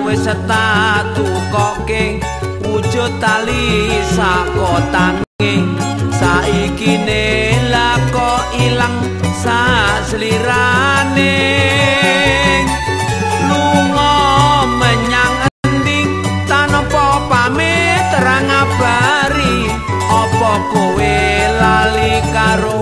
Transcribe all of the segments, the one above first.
wis tak tukoke wujud tali sakotange saiki ne lako ilang saslirane. Lunga menyang endi tanpa pamit terang abari. Apa kowe lali karo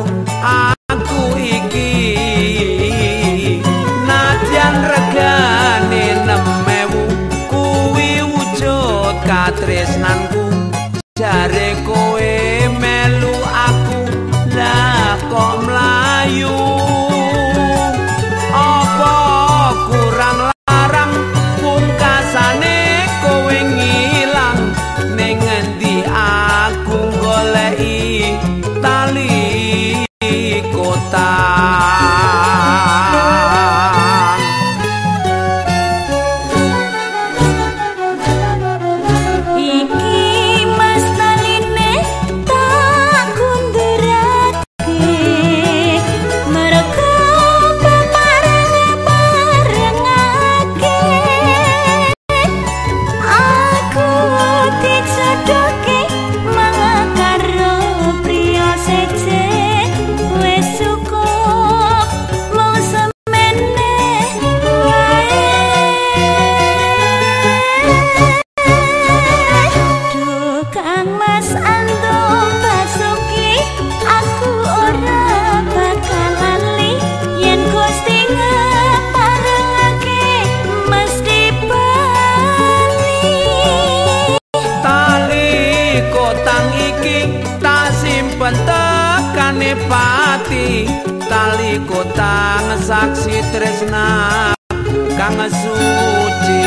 katresnanku tak simpen tekane pati. Tali kotang saksi tresna kang suci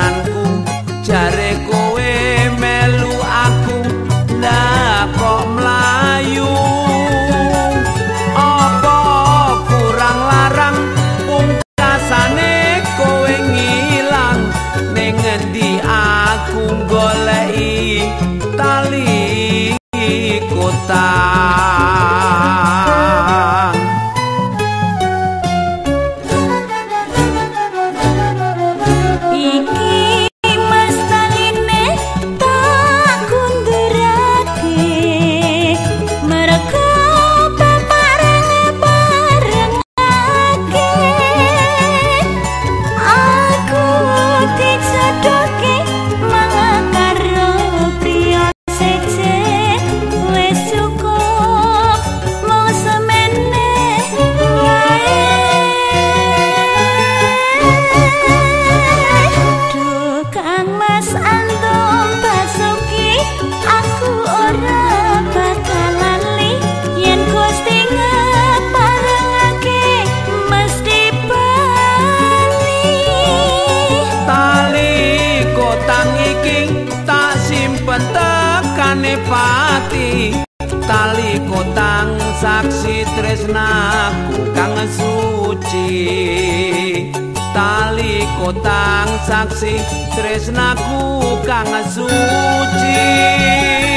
katresnanku jare kowe melu aku. Lah kok mlayu? Apa kurang larang? Pungkasane kowe ngilang. Ning ngendi aku goleki tali kota pati tali kotang saksi tresnaku kang suci. Tali kotang saksi tresnaku kang suci